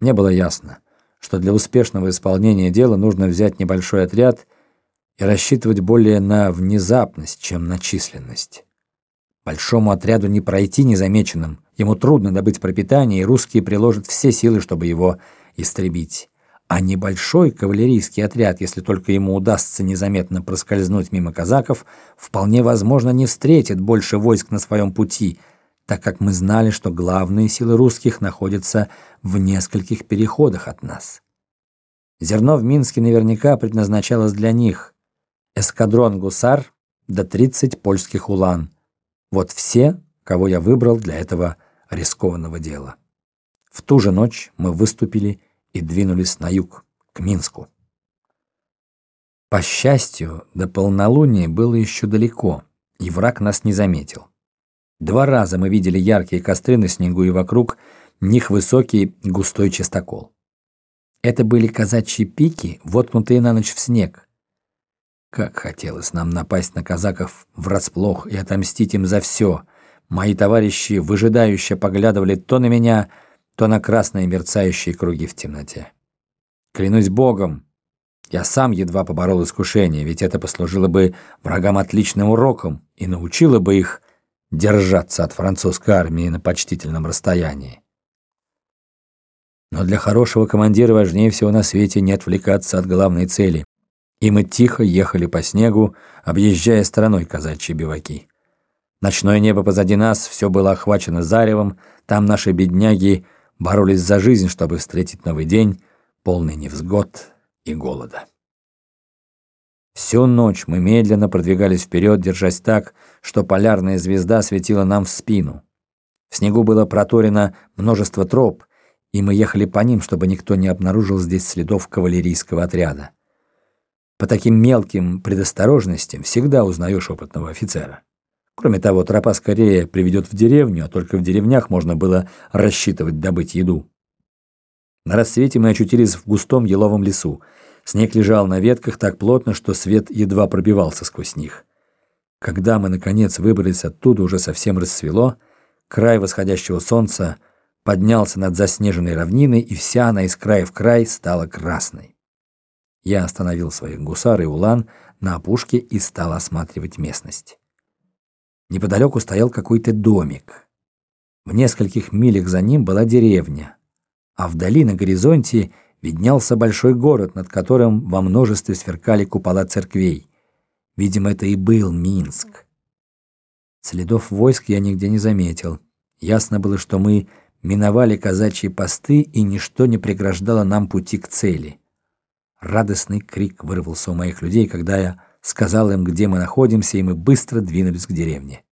Мне было ясно, что для успешного исполнения дела нужно взять небольшой отряд и рассчитывать более на внезапность, чем на численность. Большому отряду не пройти незамеченным, ему трудно добыть пропитание, и русские приложат все силы, чтобы его истребить. А небольшой кавалерийский отряд, если только ему удастся незаметно проскользнуть мимо казаков, вполне возможно не встретит больше войск на своем пути, так как мы знали, что главные силы русских находятся в нескольких переходах от нас. Зерно в Минске наверняка предназначалось для них. Эскадрон гусар до 30 польских улан. Вот все, кого я выбрал для этого рискованного дела. В ту же ночь мы выступили и двинулись на юг, к Минску. По счастью, до полнолуния было еще далеко, и враг нас не заметил. Два раза мы видели яркие костры на снегу и вокруг них высокий густой частокол. Это были казачьи пики, воткнутые на ночь в снег. Как хотелось нам напасть на казаков врасплох и отомстить им за все. Мои товарищи выжидающе поглядывали то на меня, то на красные мерцающие круги в темноте. Клянусь Богом, я сам едва поборол искушение, ведь это послужило бы врагам отличным уроком и научило бы их держаться от французской армии на почтительном расстоянии. Но для хорошего командира важнее всего на свете не отвлекаться от главной цели. И мы тихо ехали по снегу, объезжая стороной казачьи биваки. Ночное небо позади нас, все было охвачено заревом, там наши бедняги боролись за жизнь, чтобы встретить новый день, полный невзгод и голода. Всю ночь мы медленно продвигались вперед, держась так, что полярная звезда светила нам в спину. В снегу было проторено множество троп, и мы ехали по ним, чтобы никто не обнаружил здесь следов кавалерийского отряда. По таким мелким предосторожностям всегда узнаешь опытного офицера. Кроме того, тропа скорее приведет в деревню, а только в деревнях можно было рассчитывать добыть еду. На рассвете мы очутились в густом еловом лесу. Снег лежал на ветках так плотно, что свет едва пробивался сквозь них. Когда мы, наконец, выбрались оттуда, уже совсем рассвело, край восходящего солнца поднялся над заснеженной равниной, и вся она из края в край стала красной. Я остановил своих гусар и улан на опушке и стал осматривать местность. Неподалеку стоял какой-то домик. В нескольких милях за ним была деревня, а вдали на горизонте виднелся большой город, над которым во множестве сверкали купола церквей. Видимо, это и был Минск. Следов войск я нигде не заметил. Ясно было, что мы миновали казачьи посты, и ничто не преграждало нам пути к цели. Радостный крик вырвался у моих людей, когда я сказал им, где мы находимся, и мы быстро двинулись к деревне.